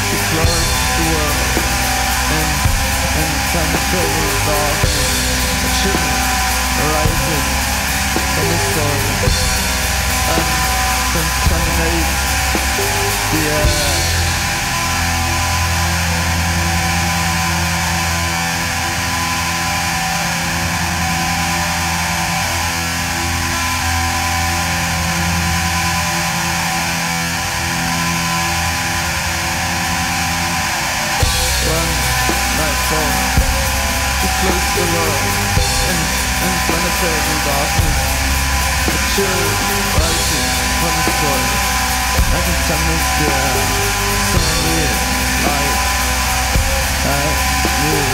the world in, in penetrating darkness. A chimney rises from the soil and contaminates the air. below and, and planetary darkness. The chill reality from the story. I can tell this, yeah, some like. I knew.